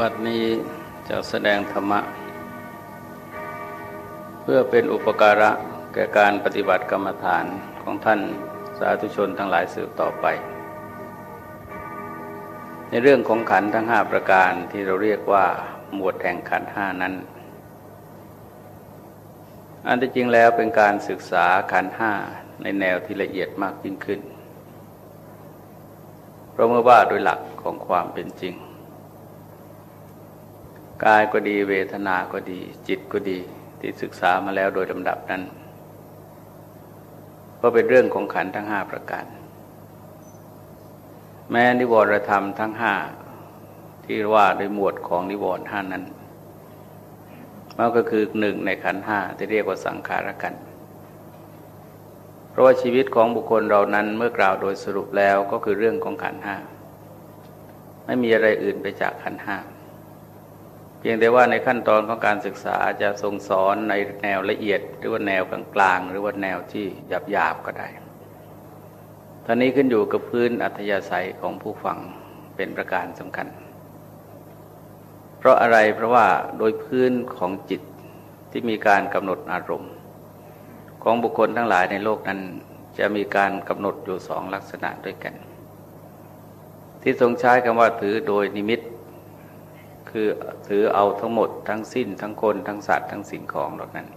บัดนี้จะแสดงธรรมะ เพื่อเป็นอุปการะแก่การปฏิบัติกรรมฐานของท่านสาธุชนทั้งหลายสืบต่อไป ในเรื่องของขันทั้งห้าประการที่เราเรียกว่า หมวดแห่งขันห้านั้น อันที่จริงแล้วเป็นการศึกษาขันห้าในแนวที่ละเอียดมากยิ่งขึ้น เพราะเมื่อว่าโดยหลักของความเป็นจริง กายก็ดีเวทนาก็ดี จิตก็ดีที่ศึกษามาแล้วโดยลำดับนั้นก็เป็นเรื่องของขันทั้งห้าประการ แม้นิวรธรรมทั้งห้าที่ว่าโดยหมวดของนิวรณ์ห้านั้นมันก็คือหนึ่งในขันห้าที่เรียกว่าสังขารกัน เพราะว่าชีวิตของบุคคลเรานั้นเมื่อกล่าวโดยสรุปแล้วก็คือเรื่องของขันห้า ไม่มีอะไรอื่นไปจากขันห้า พียงแต่ว่าในขั้นตอนของการศึกษาจะทรงสอนในแนวละเอียด หรือว่าแนวกลางๆหรือว่าแนวที่หยาบๆก็ได้ท่านี้ขึ้นอยู่กับพื้นอัธยาศัยของผู้ฟังเป็นประการสำคัญ เพราะอะไรเพราะว่าโดยพื้นของจิตที่มีการกำหนดอารมณ์ ของบุคคลทั้งหลายในโลกนั้น จะมีการกำหนดอยู่สองลักษณะด้วยกัน ที่ทรงใช้คำว่าถือโดยนิมิต คือถือเอาทั้งหมดทั้งสิ้นทั้งคนทั้งสัตว์ทั้งสิ่งของเหล่านั้น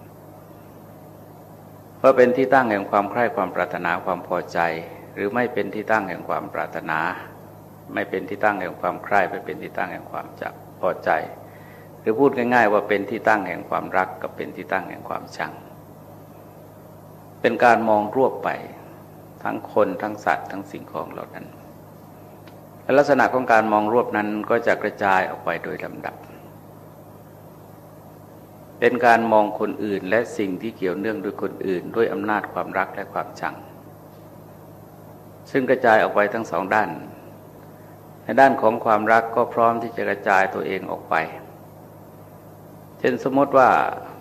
เพราะเป็นที่ตั้งแห่งความใคร่ความปรารถนาความพอใจ หรือไม่เป็นที่ตั้งแห่งความปรารถนา ไม่เป็นที่ตั้งแห่งความใคร่ไม่เป็นที่ตั้งแห่งความจับพอใจ หรือพูดง่ายๆ ว่าเป็นที่ตั้งแห่งความรักกับเป็นที่ตั้งแห่งความชัง เป็นการมองรวบไป ทั้งคนทั้งสัตว์ทั้งสิ่งของเหล่านั้น ลักษณะของการมองรวบนั้นก็จะกระจายออกไปโดยลำดับ เป็นการมองคนอื่นและสิ่งที่เกี่ยวเนื่องด้วยคนอื่น ด้วยอำนาจความรักและความชัง ซึ่งกระจายออกไปทั้งสองด้าน ในด้านของความรักก็พร้อมที่จะกระจายตัวเองออกไป เช่นสมมติว่า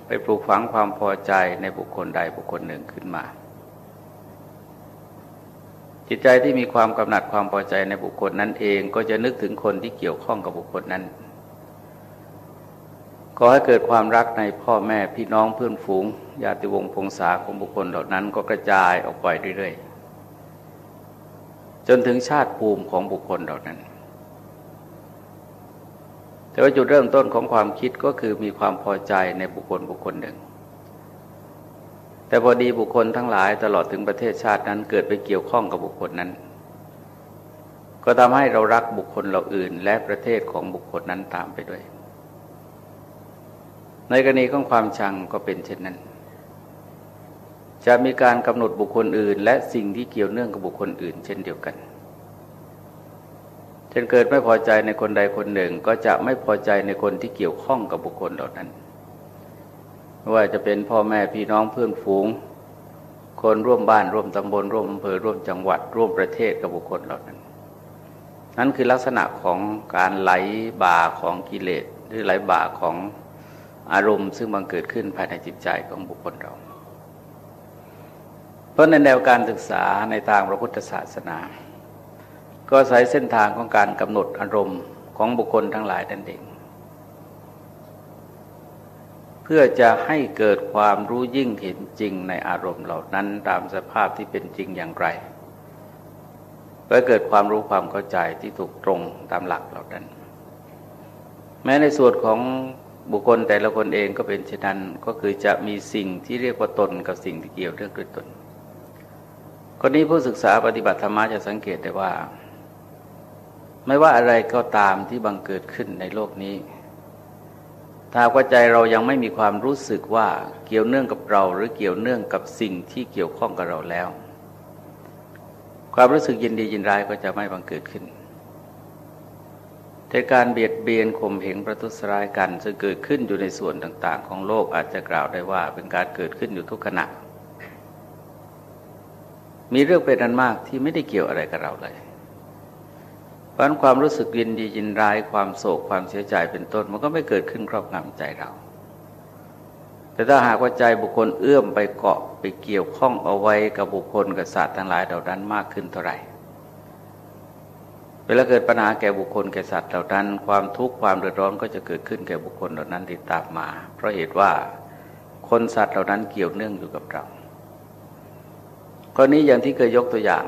ไปปลูกฝังความพอใจในบุคคลใดบุคคลหนึ่งขึ้นมา จิตใจที่มีความกำหนัดความพอใจในบุคคลนั้นเองก็จะนึกถึงคนที่เกี่ยวข้องกับบุคคลนั้นขอให้เกิดความรักในพ่อแม่พี่น้องเพื่อนฝูงญาติวงศ์พงษาของบุคคลเหล่านั้นก็กระจายออกไปเรื่อยๆ จนถึงชาติภูมิของบุคคลเหล่านั้น แต่ว่าจุดเริ่มต้นของความคิดก็คือมีความพอใจในบุคคลบุคคลหนึ่ง แต่พอดีบุคคลทั้งหลายตลอดถึงประเทศชาตินั้นเกิดไปเกี่ยวข้องกับบุคคลนั้น ก็ทำให้เรารักบุคคลเราอื่น และประเทศของบุคคลนั้นตามไปด้วย ในกรณีของความชังก็เป็นเช่นนั้น จะมีการกำหนดบุคคลอื่น และสิ่งที่เกี่ยวเนื่องกับบุคคลอื่น เช่นเดียวกันเช่นเกิดไม่พอใจในคนใดคนหนึ่งก็จะไม่พอใจในคนที่เกี่ยวข้องกับบุคคลเหล่านั้น ว่าจะเป็นพ่อแม่พี่น้องเพื่อนฝูง คนร่วมบ้านร่วมตำบลร่วมอำเภอร่วมจังหวัด ร่วมประเทศกับบุคคลเหล่านั้น นั่นคือลักษณะของการไหลบ่าของกิเลสหรือไหลบ่าของอารมณ์ ซึ่งบังเกิดขึ้นภายในจิตใจของบุคคลเรา เพราะในแนวการศึกษาในทางพระพุทธศาสนา ก็ใช้เส้นทางของการกำหนดอารมณ์ของบุคคลทั้งหลายนั่นเอง เพื่อจะให้เกิดความรู้ยิ่งเห็นจริงในอารมณ์เหล่านั้นตามสภาพที่เป็นจริงอย่างไรเพื่อเกิดความรู้ความเข้าใจที่ถูกตรงตามหลักเหล่านั้น แม้ในส่วนของบุคคลแต่ละคนเองก็เป็นเช่นนั้นก็คือจะมีสิ่งที่เรียกว่าตนกับสิ่งที่เกี่ยวเรื่องด้วยตนคนนี้ผู้ศึกษาปฏิบัติธรรมะจะสังเกตได้ว่า ไม่ว่าอะไรก็ตามที่บังเกิดขึ้นในโลกนี้ ถ้าว่าใจเรายังไม่มีความรู้สึกว่าเกี่ยวเนื่องกับเรา หรือเกี่ยวเนื่องกับสิ่งที่เกี่ยวข้องกับเราแล้ว ความรู้สึกยินดียินร้ายก็จะไม่บังเกิดขึ้นแต่การเบียดเบียนข่มเหงประทุษร้ายกันจะเกิดขึ้นอยู่ในส่วนต่าง ๆ ของโลกอาจจะกล่าวได้ว่าเป็นการเกิดขึ้นอยู่ทุกขณะมีเรื่องเป็นอันมากที่ไม่ได้เกี่ยวอะไรกับเราเลย เพราะความรู้สึกยินดียินร้ายความโศกความเสียใจเป็นต้น มันก็ไม่เกิดขึ้นครอบงำใจเรา แต่ถ้าหากว่าใจบุคคลเอื้อมไปเกาะไปเกี่ยวข้องเอาไว้กับบุคคลกับสัตว์ทั้งหลายเหล่านั้นมากขึ้นเท่าไหร่เวลาเกิดปัญหาแก่บุคคลแก่สัตว์เหล่านั้น ความทุกข์ความเดือดร้อนก็จะเกิดขึ้นแก่บุคคลเหล่านั้นติดตามมา เพราะเหตุว่าคนสัตว์เหล่านั้นเกี่ยวเนื่องอยู่กับเรากรณีอย่างที่เคยยกตัวอย่าง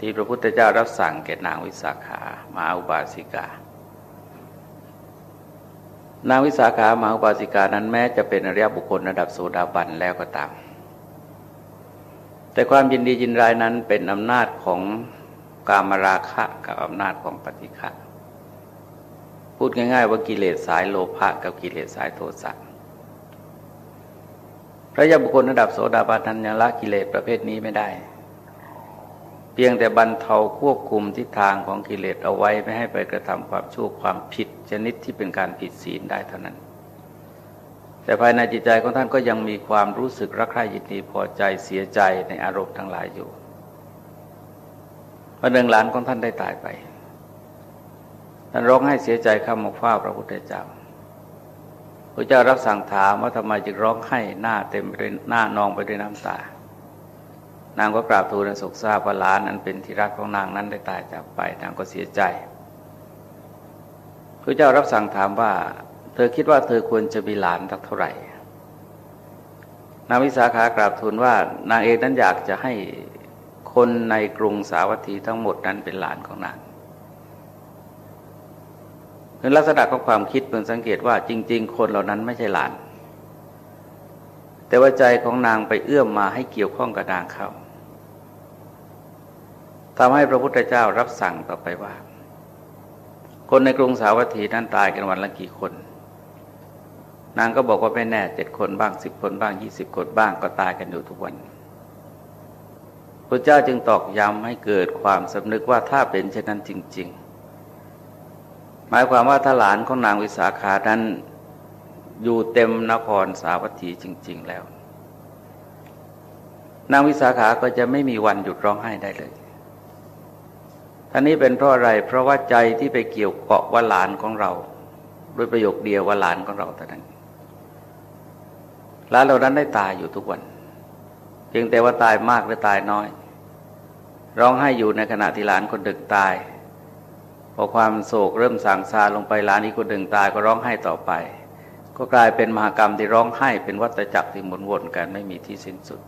ที่พระพุทธเจ้ารับสั่งแก่นางวิสาขามาอุบาสิกา นางวิสาขามาอุบาสิกานั้นแม้จะเป็นอริยบุคคลระดับโสดาบันแล้วก็ตาม แต่ความยินดียินร้ายนั้นเป็นอำนาจของกามราคะกับอำนาจของปฏิฆะพูดง่าย ๆ ว่ากิเลสสายโลภะกับกิเลสสายโทสะพระยาบุคคลระดับโสดาบันนั้นยังละกิเลสประเภทนี้ไม่ได้ พียงแต่บรรเทาควบคุมทิศทางของกิเลสเอาไว้ไม่ให้ไปกระทำความชั่วความผิดชนิดที่เป็นการผิดศีลได้เท่านั้น แต่ภายในจิตใจของท่านก็ยังมีความรู้สึกรักใคร่ยินดีพอใจเสียใจในอารมณ์ทั้งหลายอยู่วันหนึ่งหลานของท่านได้ตายไปท่านร้องให้เสียใจข้ามาเฝ้าพระพุทธเจ้าพระเจ้ารับสั่งถามว่าทำไมจึงร้องให้หน้าเต็มไปด้วยหน้านองไปด้วยน้ำตา นางก็กราบทูลสุขทราบว่าหลานอันเป็นที่รักของนางนั้นได้ตายจากไป นางก็เสียใจพระเจ้ารับสั่งถามว่า เธอคิดว่าเธอควรจะมีหลานสักเท่าไหร่ นางวิสาขากราบทูลว่านางเองนั้นอยากจะให้คนในกรุงสาวัตถีทั้งหมดนั้นเป็นหลานของนางคือลักษณะของความคิดเพิ่งสังเกตว่าจริง ๆ คนเหล่านั้นไม่ใช่หลาน แต่ว่าใจของนางไปเอื้อมมาให้เกี่ยวข้องกับนางเขาทำให้พระพุทธเจ้ารับสั่งต่อไปว่า คนในกรุงสาวัตถีนั้นตายกันวันละกี่คน นางก็บอกว่าไม่แน่เจ็ดคนบ้างสิบคนบ้างยี่สิบคนบ้างก็ตายกันอยู่ทุกวันพระเจ้าจึงตอกย้ำให้เกิดความสำนึกว่าถ้าเป็นเช่นนั้นจริง ๆ หมายความว่าถ้าหลานของนางวิสาขานั้น อยู่เต็มนครสาวัตถีจริง ๆ แล้ว นางวิสาขาก็จะไม่มีวันหยุดร้องไห้ได้เลยท่านี้เป็นเพราะอะไร เพราะว่าใจที่ไปเกี่ยวเกาะว่าหลานของเรา ด้วยประโยคเดียวว่าหลานของเราเท่านั้นหลานเรานั้นได้ตายอยู่ทุกวัน เพียงแต่ว่าตายมากหรือตายน้อย ร้องไห้อยู่ในขณะที่หลานคนดึกตาย พอความโศกเริ่มสั่งซาลงไปหลานอีกคนหนึ่งตายก็ร้องไห้ต่อไป ก็กลายเป็นมหากรรมที่ร้องไห้เป็นวัฏจักรที่หมุนวนกันไม่มีที่สิ้นสุด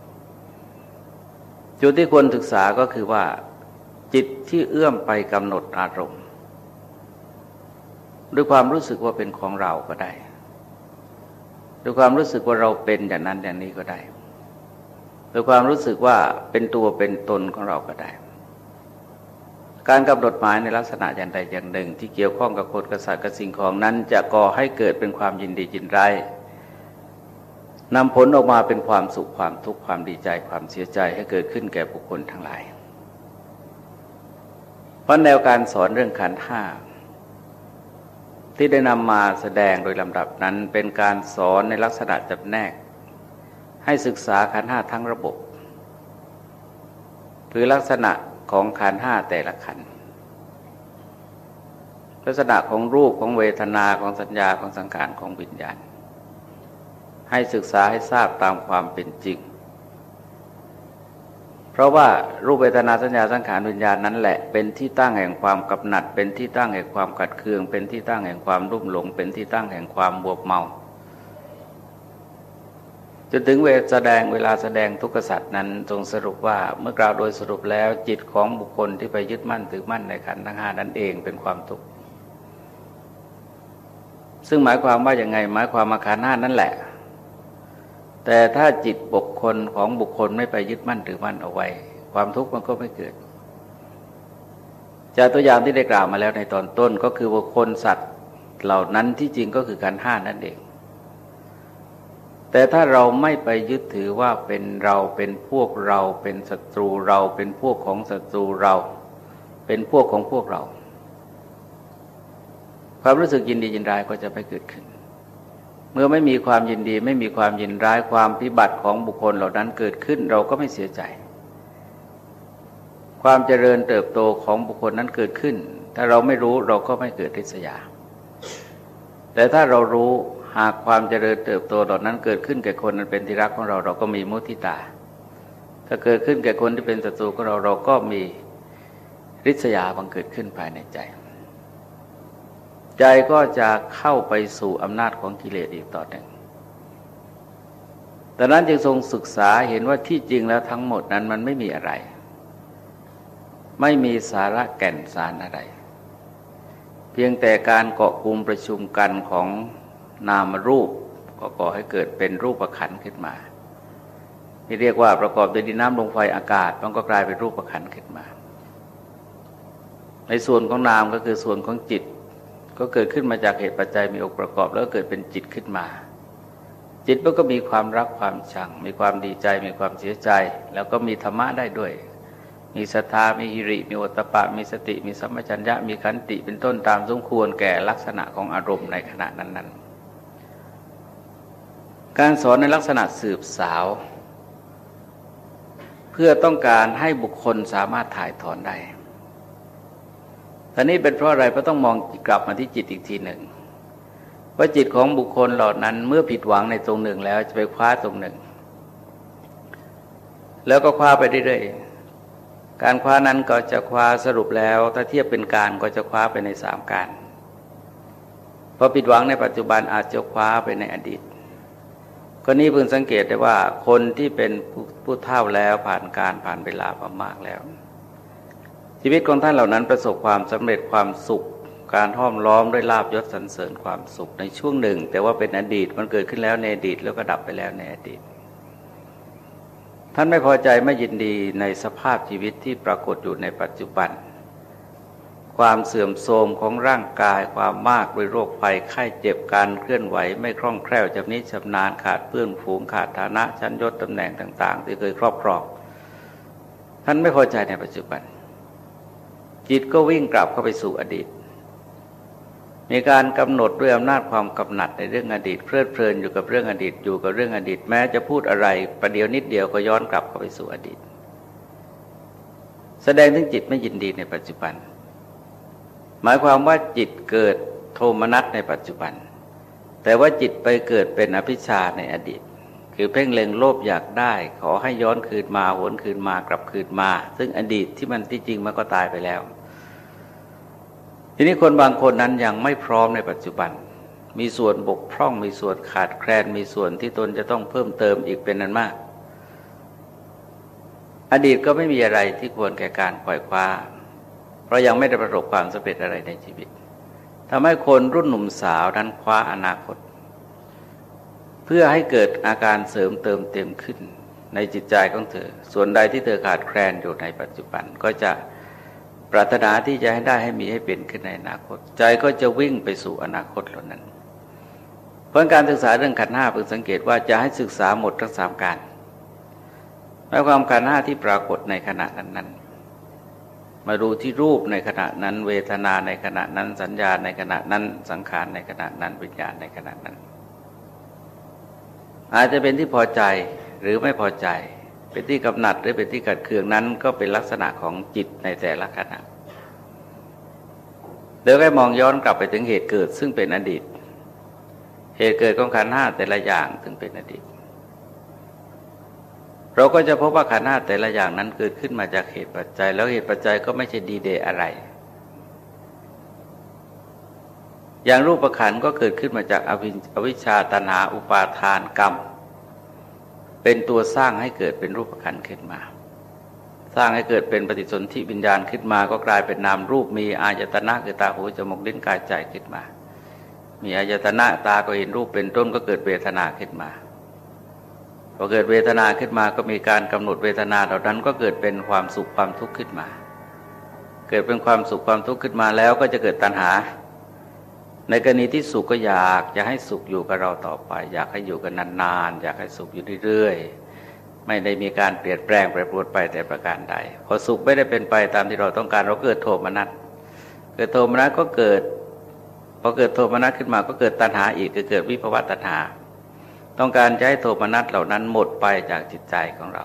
จุดที่ควรศึกษาก็คือว่า จิตที่เอื้อมไปกำหนดอารมณ์ ด้วยความรู้สึกว่าเป็นของเราก็ได้ ด้วยความรู้สึกว่าเราเป็นอย่างนั้นอย่างนี้ก็ได้โดยความรู้สึกว่าเป็นตัวเป็นตนของเราก็ได้ การกำหนดหมายในลักษณะอย่างใดอย่างหนึ่ง ที่เกี่ยวข้องกับคนกษัตริย์กับสิ่งของนั้น จะก่อให้เกิดเป็นความยินดียินร้ายนำผลออกมาเป็นความสุขความทุกข์ความดีใจความเสียใจให้เกิดขึ้นแก่บุคคลทั้งหลาย เพราะแนวการสอนเรื่องขันห้าที่ได้นำมาแสดงโดยลำดับนั้นเป็นการสอนในลักษณะจำแนก ให้ศึกษาขันห้าทั้งระบบ หรือลักษณะ ของขันห้าแต่ละขันลักษณะของรูปของเวทนาของสัญญาของสังขารของวิญญาณ ให้ศึกษาให้ทราบตามความเป็นจริง เพราะว่ารูปเวทนาสัญญาสังขารวิญญาณนั้นแหละ เป็นที่ตั้งแห่งความกำหนัด เป็นที่ตั้งแห่งความขัดเคือง เป็นที่ตั้งแห่งความรุ่มหลง เป็นที่ตั้งแห่งความบวบเมา จนถึงเวลาแสดงเวลาแสดงทุกขสัตว์นั้นทรงสรุปว่าเมื่อกล่าวโดยสรุปแล้วจิตของบุคคลที่ไปยึดมั่นถือมั่นในขันธ์ทั้งห้านั้นเองเป็นความทุกข์ซึ่งหมายความว่าอย่างไง หมายความมาขันธ์ห้านั่นแหละ แต่ถ้าจิตบุคคลของบุคคลไม่ไปยึดมั่นถือมั่นเอาไว้ ความทุกข์มันก็ไม่เกิด จากตัวอย่างที่ได้กล่าวมาแล้วในตอนต้นก็คือบุคคลสัตว์เหล่านั้นที่จริงก็คือการห้านั่นเอง แต่ถ้าเราไม่ไปยึดถือว่าเป็นเราเป็นพวกเราเป็นศัตรูเรา เป็นพวกของศัตรูเรา เป็นพวกของพวกเรา ความรู้สึกยินดียินร้ายก็จะไม่เกิดขึ้น เมื่อไม่มีความยินดีไม่มีความยินร้ายความพิบัติของบุคคลเหล่านั้นเกิดขึ้นเราก็ไม่เสียใจ ความเจริญเติบโตของบุคคลนั้นเกิดขึ้น ถ้าเราไม่รู้เราก็ไม่เกิดริษยา แต่ถ้าเรารู้ หากความเจริญเติบโตเหล่านั้นเกิดขึ้นแก่คนนั้นเป็นที่รักของเราเราก็มีมุทิตา ถ้าเกิดขึ้นแก่คนที่เป็นศัตรูของเราเราก็มีริษยาบังเกิดขึ้นภายในใจ ใจก็จะเข้าไปสู่อำนาจของกิเลสอีกต่อหนึ่งแต่นั้นจึงทรงศึกษาเห็นว่าที่จริงแล้วทั้งหมดนั้นมันไม่มีอะไร ไม่มีสาระแก่นสารอะไร เพียงแต่การเกาะกลุ่มประชุมกันของ นามรูปก็ก่อให้เกิดเป็นรูปขันขึ้นมา ที่เรียกว่าประกอบด้วยดินน้ำลมไฟอากาศ มันก็กลายเป็นรูปขันขึ้นมา ในส่วนของนามก็คือส่วนของจิต ก็เกิดขึ้นมาจากเหตุปัจจัยมีองค์ประกอบ แล้วเกิดเป็นจิตขึ้นมา จิตมันก็มีความรักความชัง มีความดีใจ มีความเสียใจ แล้วก็มีธรรมะได้ด้วย มีศรัทธามีหิริ มีอตปะ มีสติ มีสัมปชัญญะ มีขันติเป็นต้นตามสมควรแก่ลักษณะของอารมณ์ในขณะนั้นๆ การสอนในลักษณะสืบสาว เพื่อต้องการให้บุคคลสามารถถ่ายถอนได้ตอนนี้เป็นเพราะอะไรเพราะต้องมองกลับมาที่จิตอีกทีหนึ่งว่าจิตของบุคคลเหล่านั้นเมื่อผิดหวังในตรงหนึ่งแล้วจะไปคว้าตรงหนึ่ง แล้วก็คว้าไปเรื่อยๆการคว้านั้นก็จะคว้าสรุปแล้ว ถ้าเทียบเป็นการก็จะคว้าไปในสามการพอผิดหวังในปัจจุบันอาจจะคว้าไปในอดีต ก็นี้เพิ่งสังเกตได้ว่า คนที่เป็นผู้เฒ่าแล้วผ่านการผ่านเวลามามากแล้ว ชีวิตของท่านเหล่านั้นประสบความสำเร็จความสุข การห้อมล้อมด้วยลาบยศสรรเสริญความสุขในช่วงหนึ่ง แต่ว่าเป็นอดีตมันเกิดขึ้นแล้วในอดีตแล้วก็ดับไปแล้วในอดีต ท่านไม่พอใจไม่ยินดีในสภาพชีวิตที่ปรากฏอยู่ในปัจจุบัน ความเสื่อมโทรมของร่างกายความมากด้วยโรคภัยไข้เจ็บการเคลื่อนไหว ไม่คล่องแคล่วจำนิชำนาญขาดเพื่อนฝูงขาดฐานะชั้นยศตำแหน่งต่าง ๆ ที่เคยครอบครองท่านไม่พอใจในปัจจุบัน จิตก็วิ่งกลับเข้าไปสู่อดีต มีการกำหนดด้วยอำนาจความกำหนัดในเรื่องอดีตเพลิดเพลินอยู่กับเรื่องอดีตอยู่กับเรื่องอดีตแม้จะพูดอะไรประเดี๋ยวนิดเดียวก็ย้อนกลับเข้าไปสู่อดีต แสดงถึงจิตไม่ยินดีในปัจจุบัน หมายความว่าจิตเกิดโทมนัสในปัจจุบัน แต่ว่าจิตไปเกิดเป็นอภิชาในอดีต คือเพ่งเล็งโลภอยากได้ ขอให้ย้อนคืนมาหวนคืนมากลับคืนมา ซึ่งอดีตที่มันที่จริงมันก็ตายไปแล้ว ทีนี้คนบางคนนั้นยังไม่พร้อมในปัจจุบัน มีส่วนบกพร่องมีส่วนขาดแคลนมีส่วนที่ตนจะต้องเพิ่มเติมอีกเป็นนั้นมากอดีตก็ไม่มีอะไรที่ควรแก่การปล่อยคว้า ราะยังไม่ได้ประสบความสำเร็จอะไรในชีวิตทำให้คนรุ่นหนุ่มสาวนั้นคว้าอนาคต เพื่อให้เกิดอาการเสริมเติมเต็มขึ้นในจิตใจของเธอ ส่วนใดที่เธอขาดแคลนอยู่ในปัจจุบันก็จะปรารถนาที่จะให้ได้ให้มีให้เป็นขึ้นในอนาคต ใจก็จะวิ่งไปสู่อนาคตเหล่านั้น เพราะการศึกษาเรื่องขันห้าเพิ่งสังเกตว่าจะให้ศึกษาหมดทั้งสามการหมายความขันห้าที่ปรากฏในขณะนั้นนั้น มาดูที่รูปในขณะนั้น เวทนาในขณะนั้น สัญญาในขณะนั้นสังขารในขณะนั้นวิญญาณในขณะนั้น อาจจะเป็นที่พอใจหรือไม่พอใจ เป็นที่กำหนัดหรือเป็นที่กัดเคืองนั้นก็เป็นลักษณะของจิตในแต่ละขณะเดี๋ยวก็มองย้อนกลับไปถึงเหตุเกิดซึ่งเป็นอดีต เหตุเกิดของขันห้าแต่ละอย่างถึงเป็นอดีต เราก็จะพบว่าขันห้าแต่ละอย่างนั้นเกิดขึ้นมาจากเหตุปัจจัย แล้วเหตุปัจจัยก็ไม่ใช่ดีเดย์อะไร อย่างรูปขันก็เกิดขึ้นมาจากอวิชชาตนาอุปาทานกรรม เป็นตัวสร้างให้เกิดเป็นรูปขันขึ้นมา สร้างให้เกิดเป็นปฏิสนธิวิญญาณขึ้นมา ก็กลายเป็นนามรูปมีอายตนะคือตาหูจมูกลิ้นกายใจขึ้นมา มีอายตนะตาก็เห็นรูปเป็นต้นก็เกิดเวทนาขึ้นมา พอเกิดเวทนาขึ้นมาก็มีการกำหนดเวทนาเหล่านั้นก็เกิดเป็นความสุขความทุกข์ขึ้นมา เกิดเป็นความสุขความทุกข์ขึ้นมาแล้วก็จะเกิดตัณหา ในกรณีที่สุขก็อยากจะให้สุขอยู่กับเราต่อไป อยากให้อยู่กันนานๆอยากให้สุขอยู่เรื่อยๆไม่ได้มีการเปลี่ยนแปลงแปรปรวนไปแต่ประการใด พอสุขไม่ได้เป็นไปตามที่เราต้องการเราเกิดโทมนัสเกิดโทมนัสก็เกิดพอเกิดโทมนัสขึ้นมาก็เกิดตัณหาอีกคือเกิดวิภวตัณหา ต้องการจะให้โทมนัสเหล่านั้นหมดไปจากจิตใจของเรา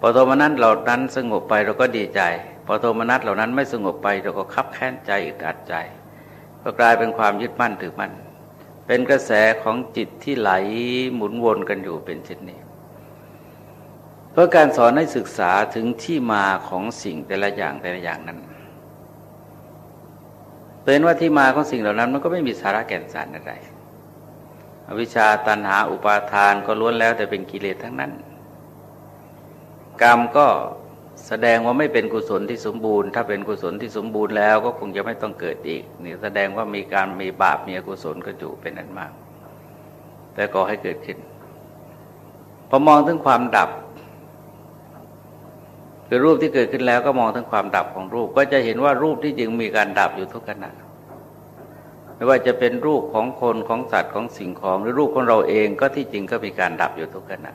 พอโทมนัสเหล่านั้นสงบไปเราก็ดีใจ พอโทมนัสเหล่านั้นไม่สงบไปเราก็คับแค้นใจอึดอัดใจ ก็กลายเป็นความยึดมั่นถือมั่น เป็นกระแสของจิตที่ไหลหมุนวนกันอยู่เป็นเช่นนี้ เพราะการสอนให้ศึกษาถึงที่มาของสิ่งแต่ละอย่างแต่ละอย่างนั้นเป็นว่าที่มาของสิ่งเหล่านั้นมันก็ไม่มีสาระแก่นสารอะไร อวิชชาตันหาอุปาทานก็ล้วนแล้วแต่เป็นกิเลสทั้งนั้น กรรมก็แสดงว่าไม่เป็นกุศลที่สมบูรณ์ ถ้าเป็นกุศลที่สมบูรณ์แล้วก็คงจะไม่ต้องเกิดอีกนี่แสดงว่ามีการมีบาปมีอกุศลก็อยู่เป็นนั้นมาก แต่ก็ให้เกิดขึ้นพอมองถึงความดับคือรูปที่เกิดขึ้นแล้วก็มองถึงความดับของรูป ก็จะเห็นว่ารูปที่จริงมีการดับอยู่ทุกขณะ ไม่ว่าจะเป็นรูปของคนของสัตว์ของสิ่งของ หรือรูปของเราเองก็ที่จริงก็มีการดับอยู่ทุกขณะ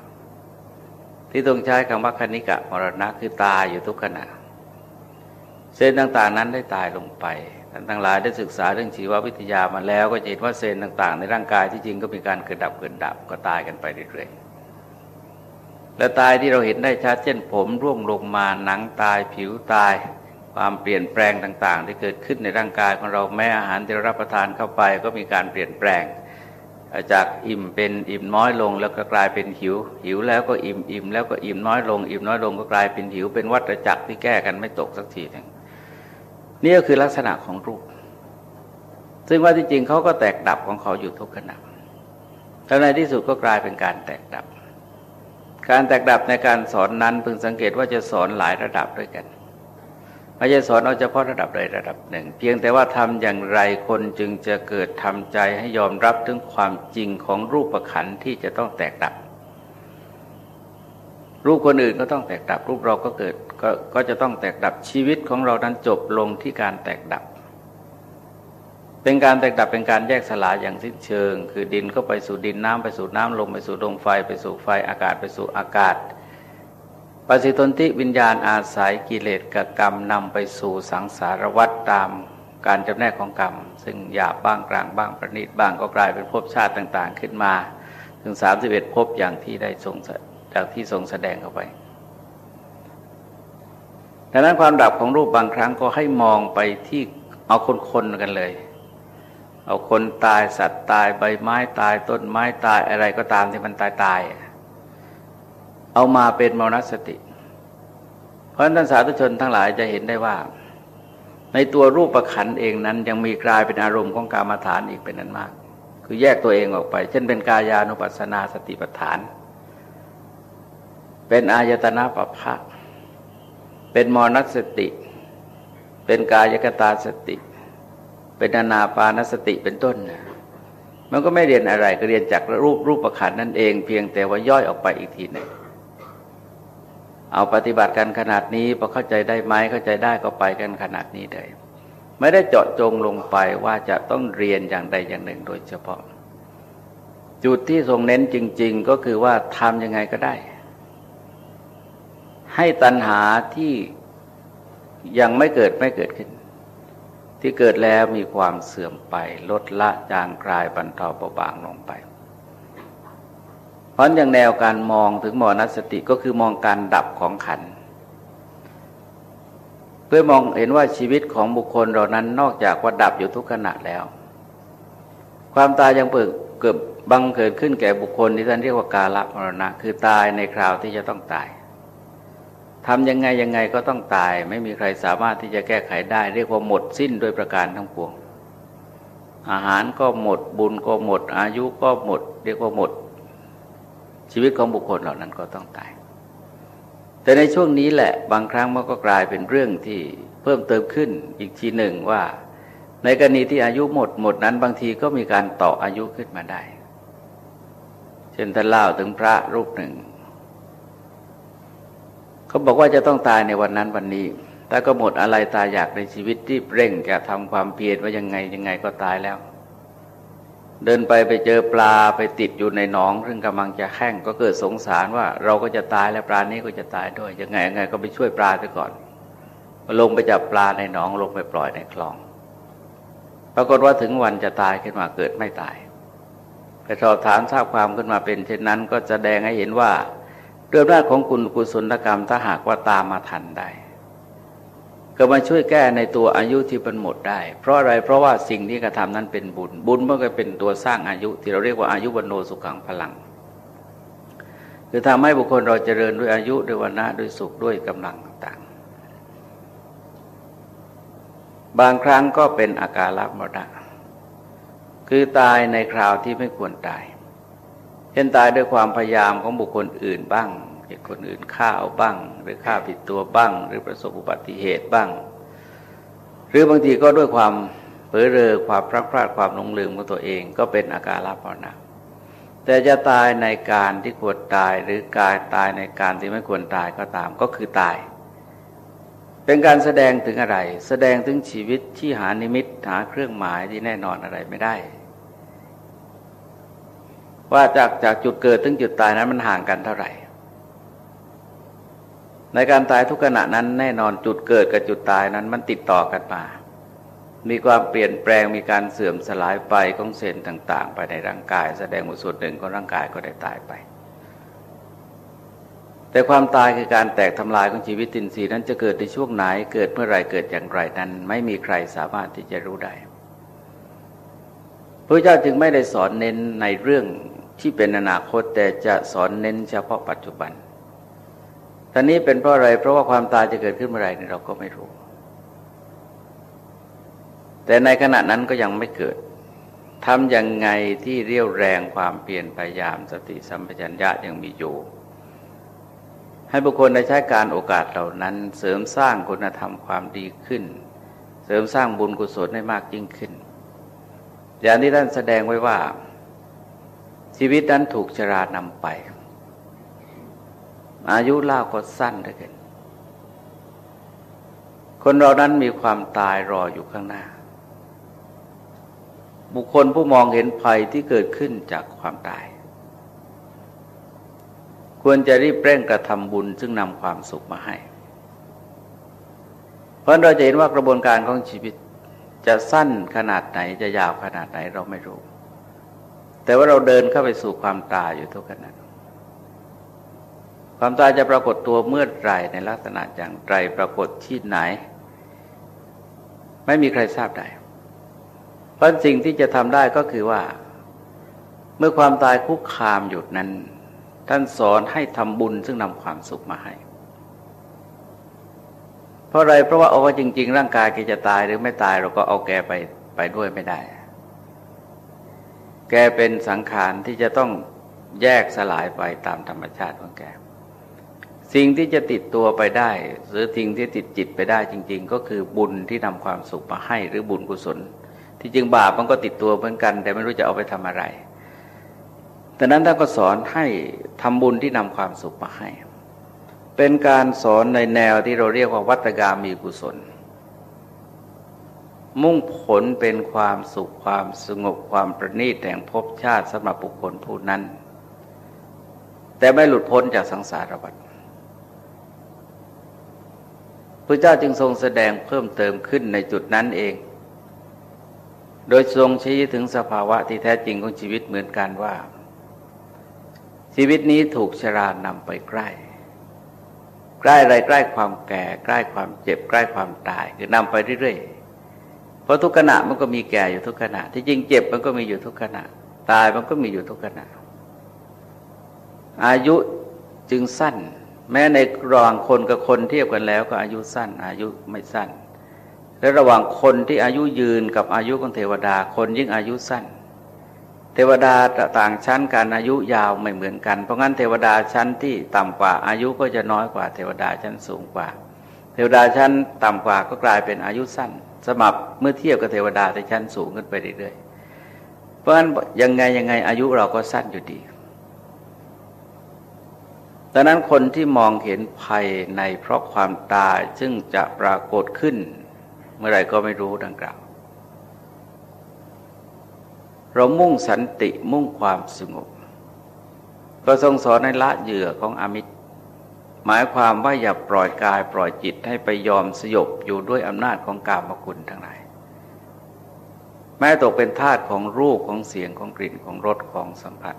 ที่ต้องใช้คำว่าคณิกะมรณะคือตายอยู่ทุกขณะเซลล์ต่างๆ นั้นได้ตายลงไปท่านทั้งหลายได้ศึกษาเรื่องชีววิทยามาแล้วก็จะเห็นว่าเซลล์ต่าง ๆ ในร่างกายที่จริงก็มีการเกิดดับเกิดดับก็ตายกันไปเรื่อยๆและตายที่เราเห็นได้ชัดเช่นผมร่วงลงมาหนังตายผิวตาย ความเปลี่ยนแปลงต่าง ๆ ที่เกิดขึ้นในร่างกายของเราแม้อาหารที่เรารับประทานเข้าไปก็มีการเปลี่ยนแปลง จากอิ่มเป็นอิ่มน้อยลงแล้วก็กลายเป็นหิว หิวแล้วก็อิ่มอิ่มแล้วก็อิ่มน้อยลง อิ่มน้อยลงก็กลายเป็นหิว เป็นวัฏจักรที่แก้กันไม่ตกสักทีหนึ่งนี่ก็คือลักษณะของรูป ซึ่งว่าที่จริงเขาก็แตกดับของเขาอยู่ทุกขณะแล้วในที่สุดก็กลายเป็นการแตกดับ การแตกดับในการสอนนั้นพึงสังเกตว่าจะสอนหลายระดับด้วยกัน ไม่ใช่สอนเอาเฉพาะระดับใดระดับหนึ่ง เพียงแต่ว่าทำอย่างไรคนจึงจะเกิดทำใจให้ยอมรับถึงความจริงของรูปขันที่จะต้องแตกดับ รูปคนอื่นก็ต้องแตกดับ รูปเราก็เกิดกก็จะต้องแตกดับชีวิตของเรานั้นจบลงที่การแตกดับ เป็นการแตกดับเป็นการแยกสลายอย่างสิ้นเชิง คือดินก็ไปสู่ดินน้ำไปสู่น้ำลมไปสู่ดวงไฟ ไปสู่ไฟอากาศไปสู่อากาศ ปสิทนติวิญญาณอาศัยกิเลสกับกรรมนำไปสู่สังสารวัฏตามการจำแนกของกรรม ซึ่งหยาบบ้างกลางบ้างประณีตบ้างก็กลายเป็นภพชาติต่าง ๆ ขึ้นมา ถึงสามสิบเอ็ดภพอย่างที่ได้ทรงจากที่ทรงแสดงเข้าไปดังนั้นความดับของรูปบางครั้งก็ให้มองไปที่เอาคนๆกันเลย เอาคนตายสัตว์ตายใบไม้ตายต้นไม้ตายอะไรก็ตามที่มันตายตาย เอามาเป็นมรณสติ เพราะฉะนั้นท่านสาธุชนทั้งหลายจะเห็นได้ว่า ในตัวรูปประขันเองนั้นยังมีกลายเป็นอารมณ์ของกรรมฐานอีกเป็นนั้นมาก คือแยกตัวเองออกไป เช่นเป็นกายานุปัสสนาสติปัฏฐาน เป็นอายตนะปภะเป็นมรณสติ เป็นกายกตาสติ เป็นนนาปานสติเป็นต้นมันก็ไม่เรียนอะไรก็เรียนจากรูปรูปประขันนั่นเอง เพียงแต่ว่าย่อยออกไปอีกทีหนึ่ง เอาปฏิบัติกันขนาดนี้พอเข้าใจได้ไหมเข้าใจได้ก็ไปกันขนาดนี้ได้ไม่ได้เจาะจงลงไปว่าจะต้องเรียนอย่างใดอย่างหนึ่งโดยเฉพาะ จุดที่ทรงเน้นจริง ๆ ก็คือว่าทำยังไงก็ได้ ให้ตัณหาที่ยังไม่เกิดไม่เกิดขึ้น ที่เกิดแล้วมีความเสื่อมไป ลดละจางกลายบรรเทาเบาบางลงไป ราะอย่างแนวการมองถึงมรณสติก็คือมองการดับของขัน เพื่อมองเห็นว่าชีวิตของบุคคลเรานั้นนอกจากว่าดับอยู่ทุกขณะแล้ว ความตายยังเปิดเกิดบังเกิดขึ้นแก่บุคคลที่ท่านเรียกว่ากาลมรณะ คือตายในคราวที่จะต้องตายทำยังไงยังไงก็ต้องตาย ไม่มีใครสามารถที่จะแก้ไขได้ เรียกว่าหมดสิ้นโดยประการทั้งปวง อาหารก็หมดบุญก็หมด อายุก็หมด เรียกว่าหมด ชีวิตของบุคคลเหล่านั้นก็ต้องตาย แต่ในช่วงนี้แหละบางครั้งมันก็กลายเป็นเรื่องที่เพิ่มเติมขึ้นอีกทีหนึ่งว่า ในกรณีที่อายุหมดหมดนั้นบางทีก็มีการต่ออายุขึ้นมาได้ เช่นท่านเล่าถึงพระรูปหนึ่งเขาบอกว่าจะต้องตายในวันนั้นวันนี้แต่ก็หมดอะไรตายอยากในชีวิตที่เร่งจะทำความเพียรว่ายังไงยังไงก็ตายแล้ว เดินไปไปเจอปลาไปติดอยู่ในหนอง ซึ่งกำลังจะแห้งก็เกิดสงสารว่าเราก็จะตายแล้วปลานี้ก็จะตายด้วยยังไงยังไงก็ไปช่วยปลาไปก่อนลงไปจับปลาในหนองลงไปปล่อยในคลอง ปรากฏว่าถึงวันจะตายขึ้นมาเกิดไม่ตายไปสอบถามทราบความขึ้นมาเป็นเช่นนั้น ก็แสดงให้เห็นว่าเรื่องแรกของคุณกุศลกรรมถ้าหากว่าตามมาทันได้ ก็มาช่วยแก้ในตัวอายุที่มันหมดได้ เพราะอะไรเพราะว่าสิ่งที่กระทำนั้นเป็นบุญ บุญมันก็เป็นตัวสร้างอายุ ที่เราเรียกว่าอายุวันโนสุขังพลัง คือทำให้บุคคลเราเจริญด้วยอายุด้วยวันนะด้วยสุขด้วยกำลังต่างๆ บางครั้งก็เป็นอาการละมรณะคือตายในคราวที่ไม่ควรตาย เช่นตายด้วยความพยายามของบุคคลอื่นบ้าง เหตุคนอื่นฆ่าเอาบ้าง หรือฆ่าผิดตัวบ้าง หรือประสบอุบัติเหตุบ้าง หรือบางทีก็ด้วยความเผลอเรอความพลัดพลาดความลงลืมของตัวเองก็เป็นอาการละมรณะแต่จะตายในการที่ควรตายหรือกายตายในการที่ไม่ควรตายก็ตามก็คือตาย เป็นการแสดงถึงอะไร แสดงถึงชีวิตที่หานิมิตหาเครื่องหมายที่แน่นอนอะไรไม่ได้ ว่าจากจากจุดเกิดถึงจุดตายนั้นมันห่างกันเท่าไหร่ ในการตายทุกขณะนั้นแน่นอนจุดเกิดกับจุดตายนั้นมันติดต่อกันมา มีความเปลี่ยนแปลงมีการเสื่อมสลายไปของเซลล์ต่าง ๆ ไปในร่างกาย แสดงว่าส่วนหนึ่งของร่างกายก็ได้ตายไป แต่ความตายคือการแตกทำลายของชีวิตตินทรีย์นั้นจะเกิดในช่วงไหนเกิดเมื่อไรเกิดอย่างไรนั้น ไม่มีใครสามารถที่จะรู้ได้พระเจ้าจึงไม่ได้สอนเน้นในเรื่องที่เป็นอนาคตแต่จะสอนเน้นเฉพาะปัจจุบัน ท่านี้เป็นเพราะอะไร เพราะว่าความตายจะเกิดขึ้นเมื่อไรเราก็ไม่รู้ แต่ในขณะนั้นก็ยังไม่เกิดทำยังไงที่เรียวแรงความเปลี่ยนพยายามสติสัมปชัญญะยังมีอยู่ ให้บุคคลได้ใช้การโอกาสเหล่านั้น เสริมสร้างคุณธรรมความดีขึ้น เสริมสร้างบุญกุศลให้มากยิ่งขึ้น อย่างที่ท่านแสดงไว้ว่า ชีวิตนั้นถูกชรานำไป อายุเล่าก็สั้นเหลือเกินคนเรานั้นมีความตายรออยู่ข้างหน้า บุคคลผู้มองเห็นภัยที่เกิดขึ้นจากความตาย ควรจะรีบเร่งกระทำบุญซึ่งนำความสุขมาให้ เพราะเราจะเห็นว่ากระบวนการของชีวิตจะสั้นขนาดไหนจะยาวขนาดไหนเราไม่รู้ แต่ว่าเราเดินเข้าไปสู่ความตายอยู่ทุกขณะ ความตายจะปรากฏตัวเมื่อไรในลักษณะอย่างไรปรากฏที่ไหน ไม่มีใครทราบได้ เพราะสิ่งที่จะทำได้ก็คือว่า เมื่อความตายคุกคามหยุดนั้น ท่านสอนให้ทำบุญซึ่งนำความสุขมาให้ เพราะอะไรเพราะว่าเอาว่าจริง ๆ ร่างกายแกจะตายหรือไม่ตายเราก็เอาแกไปไปด้วยไม่ได้ แกเป็นสังขารที่จะต้องแยกสลายไปตามธรรมชาติของแก สิ่งที่จะติดตัวไปได้ หรือสิ่งที่ติดจิตไปได้จริง ๆ ก็คือบุญที่นำความสุขมาให้หรือบุญกุศล ที่จริงบาปมันก็ติดตัวเหมือนกัน แต่ไม่รู้จะเอาไปทำอะไรแต่นั้นท่านก็สอนให้ทำบุญที่นำความสุขมาให้ เป็นการสอนในแนวที่เราเรียกว่าวัตกามีกุศล มุ่งผลเป็นความสุขความสงบความประณีตแห่งภพชาติสำหรับบุคคลผู้นั้น แต่ไม่หลุดพ้นจากสังสารวัฏพ ระเจ้าจึงทรงแสดงเพิ่มเติมขึ้นในจุดนั้นเอง โดยทรงชี้ถึงสภาวะที่แท้จริงของชีวิตเหมือนกันว่า ชีวิตนี้ถูกชรานำไปใกล้ ใกล้อะไรใกล้ความแก่ ใกล้ความเจ็บ ใกล้ความตาย คือนำไปเรื่อยๆ เพราะทุกขณะมันก็มีแก่อยู่ทุกขณะ ที่จริงเจ็บมันก็มีอยู่ทุกขณะ ตายมันก็มีอยู่ทุกขณะ อายุจึงสั้น แม้ในระหว่างคนกับคนเทียบกันแล้วก็อายุสั้น อายุไม่สั้น และระหว่างคนที่อายุยืนกับอายุของเทวดาคนยิ่งอายุสั้น เทวดาต่างชั้นการอายุยาวไม่เหมือนกัน เพราะงั้นเทวดาชั้นที่ต่ำกว่าอายุก็จะน้อยกว่าเทวดาชั้นสูงกว่า เทวดาชั้นต่ำกว่าก็กลายเป็นอายุสั้นสมับเมื่อเทียบกับเทวดาในชั้นสูงขึ้นไปเรื่อยๆเพราะงั้นยังไงยังไงอายุเราก็สั้นอยู่ดี ดังนั้นคนที่มองเห็นภัยในเพราะความตายซึ่งจะปรากฏขึ้น เมื่อไรก็ไม่รู้ดังกล่าว เรามุ่งสันติมุ่งความสงบก็ทรงสอนในละเหยื่อของอมิตร หมายความว่าอย่าปล่อยกายปล่อยจิตให้ไปยอมสยบอยู่ด้วยอำนาจของกามคุณทั้งหลายแม้ตกเป็นทาตของรูปของเสียงของกลิ่นของรสของสัมผัส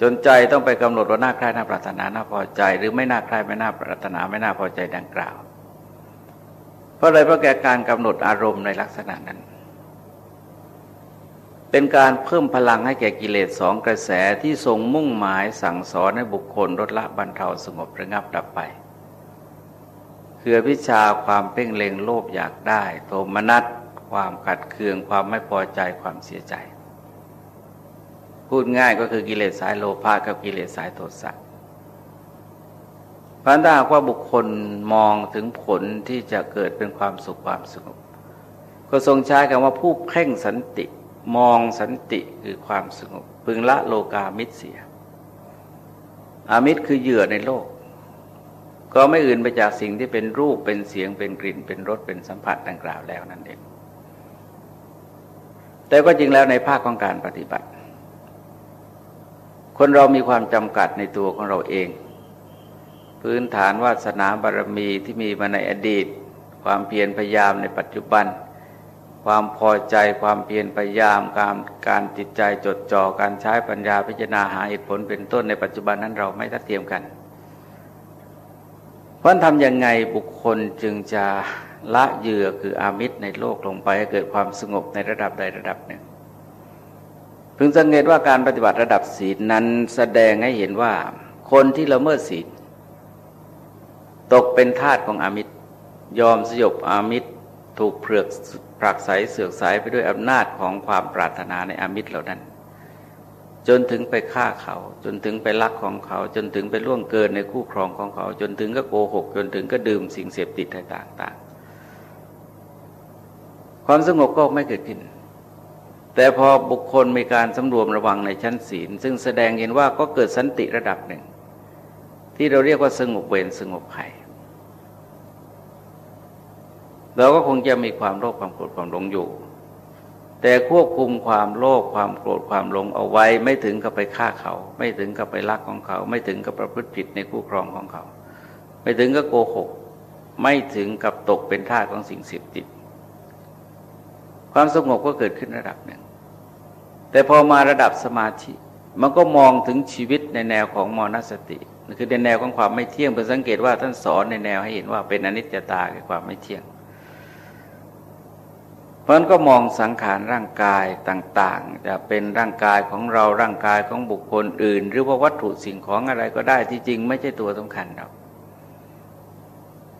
จนใจต้องไปกำหนดว่าน่าใคร่น่าปรารถนาน่าพอใจ หรือไม่น่าใคร่ไม่น่าปรารถนาไม่น่าพอใจดังกล่าว เพราะอะไรเพราะแกการกำหนดอารมณ์ในลักษณะนั้น เป็นการเพิ่มพลังให้แก่กิเลสสองกระแสที่ทรงมุ่งหมายสั่งสอนให้บุคคลลดละบรรเทาสงบระงับดับไปคือวิชาความเพ่งเล็งโลภอยากได้ โทมนัสความขัดเคืองความไม่พอใจความเสียใจ พูดง่ายก็คือกิเลสสายโลภะกับกิเลสสายโทสะพันธาว่าบุคคลมองถึงผลที่จะเกิดเป็นความสุขความสงบก็ทรงใช้คำว่าผู้เพ่งสันติมองสันติคือความสงบพึงละโลกามิตรเสีย อามิตรคือเหยื่อในโลก ก็ไม่อื่นไปจากสิ่งที่เป็นรูปเป็นเสียงเป็นกลิ่น เป็นรสเป็นสัมผัสดังกล่าวแล้วนั่นเองแต่ก็จริงแล้วในภาคของการปฏิบัติ คนเรามีความจำกัดในตัวของเราเอง พื้นฐานวาสนาบารมีที่มีมาในอดีต ความเพียรพยายามในปัจจุบัน ความพอใจความเพียรพยายามการการจิตใจจดจ่อการใช้ปัญญาพิจารณาหาเหตุผลเป็นต้นในปัจจุบันนั้นเราไม่ทัดเทียมกันเพราะทำยังไงบุคคลจึงจะละเหยื่อคืออามิตรในโลกลงไปให้เกิดความสงบในระดับใดระดับหนึ่ง พึงสังเกตว่าการปฏิบัติระดับศีลนั้นแสดงให้เห็นว่า คนที่ละเมิดศีลตกเป็นทาสของอามิตร ยอมสยบอามิตรถูกเผือกปรักใสเสือกใสไปด้วยอำนาจของความปรารถนาในอามิตรเหล่านั้น จนถึงไปฆ่าเขา จนถึงไปลักของเขา จนถึงไปล่วงเกินในคู่ครองของเขา จนถึงก็โกหก จนถึงก็ดื่มสิ่งเสพติดต่างๆ ความสงบก็ไม่เกิดขึ้น แต่พอบุคคลมีการสำรวมระวังในชั้นศีล ซึ่งแสดงเห็นว่าก็เกิดสันติระดับหนึ่ง ที่เราเรียกว่าสงบเวรสงบภัยเราก็คงจะมีความโลภความโกรธความหลงอยู่ แต่ควบคุมความโลภความโกรธความหลงเอาไว้ ไม่ถึงกับไปฆ่าเขา ไม่ถึงกับไปลักของเขา ไม่ถึงกับประพฤติผิดในคู่ครองของเขา ไม่ถึงกับโกหก ไม่ถึงกับตกเป็นท่าของสิ่งเสพติดความสงบก็เกิดขึ้นระดับหนึ่ง แต่พอมาระดับสมาธิ มันก็มองถึงชีวิตในแนวของมรณสติคือในแนวของความไม่เที่ยงเป็นสังเกตว่าท่านสอนในแนวให้เห็นว่าเป็นอนิจจตาคือความไม่เที่ยง เพราะนั้นก็มองสังขารร่างกายต่าง ๆ จะเป็นร่างกายของเราร่างกายของบุคคลอื่น หรือว่าวัตถุสิ่งของอะไรก็ได้ที่จริงไม่ใช่ตัวสำคัญหรอก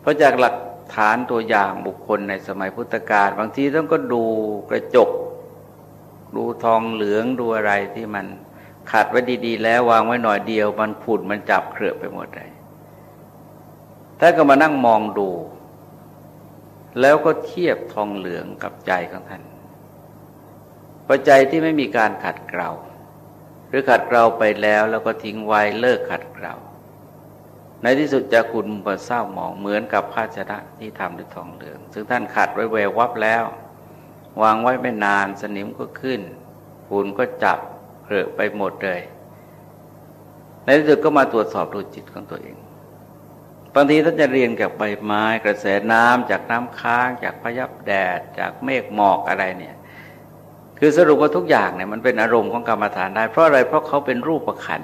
เพราะจากหลักฐานตัวอย่างบุคคลในสมัยพุทธกาลบางทีต้องก็ดูกระจก ดูทองเหลืองดูอะไรที่มันขัดไว้ดี ๆ แล้ววางไว้หน่อยเดียว มันผุดมันจับเครือไปหมดเลยถ้าก็มานั่งมองดู แล้วก็เทียบทองเหลืองกับใจของท่านปัจจัยที่ไม่มีการขัดเกลาหรือขัดเกลาไปแล้วแล้วก็ทิ้งไว้เลิกขัดเกลาในที่สุดจะคุณมเศร้าหมองเหมือนกับภาชนะที่ทำด้วยทองเหลือง ซึ่งท่านขัดไว้แวววับแล้ว วางไว้ไม่นานสนิมก็ขึ้นฝุ่นก็จับเกลือไปหมดเลย ในที่สุดก็มาตรวจสอบดูจิตของตัวเองบางทีท่านจะเรียนกับใบไม้ กระแสน้ำจากน้ำค้าง จากพยับแดด จากเมฆหมอกอะไรเนี่ย คือสรุปว่าทุกอย่างเนี่ยมันเป็นอารมณ์ของกรรมฐานได้ เพราะอะไรเพราะเขาเป็นรูปประคัน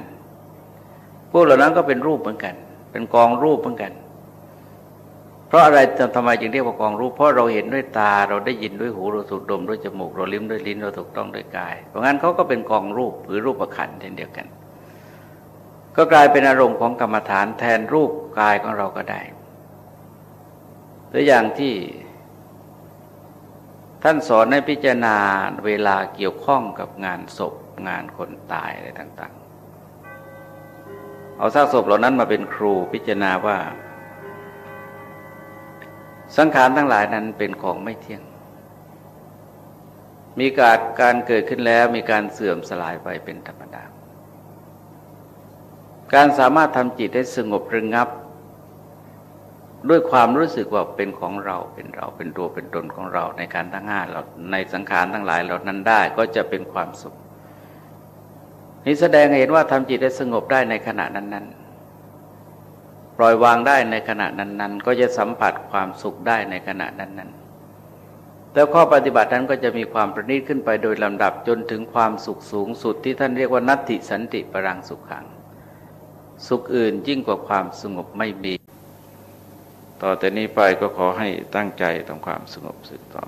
พวกเหล่านั้นก็เป็นรูปเหมือนกัน เป็นกองรูปเหมือนกัน เพราะอะไรทำไมจึงเรียกว่ากองรูปเพราะเราเห็นด้วยตาเราได้ยินด้วยหูเราถูกดมด้วยจมูกเราลิ้มด้วยลิ้นเราถูกต้องด้วยกาย เพราะงั้นเขาก็เป็นกองรูปหรือรูปประคันเช่นเดียวกัน ก็กลายเป็นอารมณ์ของกรรมฐานแทนรูปกายของเราก็ได้ตัวอย่างที่ท่านสอนให้พิจารณาเวลาเกี่ยวข้องกับงานศพงานคนตายอะไรต่าง ๆ เอาซากศพเหล่านั้นมาเป็นครูพิจารณาว่า สังขารทั้งหลายนั้นเป็นของไม่เที่ยง มีการการเกิดขึ้นแล้วมีการเสื่อมสลายไปเป็นธรรมดา การสามารถทำจิตให้สงบระงับ ด้วยความรู้สึกว่าเป็นของเราเป็นเราเป็นตัวเป็นตนของเราในการทั้งห้าเราในสังขารทั้งหลายเหล่านั้นได้ก็จะเป็นความสุขนี่แสดงเห็นว่าทำจิตให้สงบได้ในขณะนั้นๆ ล่อยวางได้ในขณะนั้น ๆ ก็จะสัมผัสความสุขได้ในขณะนั้นๆแล้วข้อปฏิบัตินั้นก็จะมีความประณีตขึ้นไปโดยลำดับจนถึงความสุขสูงสุดที่ท่านเรียกว่านัตติสันติปรังสุขขัง สุขอื่นยิ่งกว่าความสงบไม่มี ต่อแต่นี้ไปก็ขอให้ตั้งใจทำความสงบสืบต่อ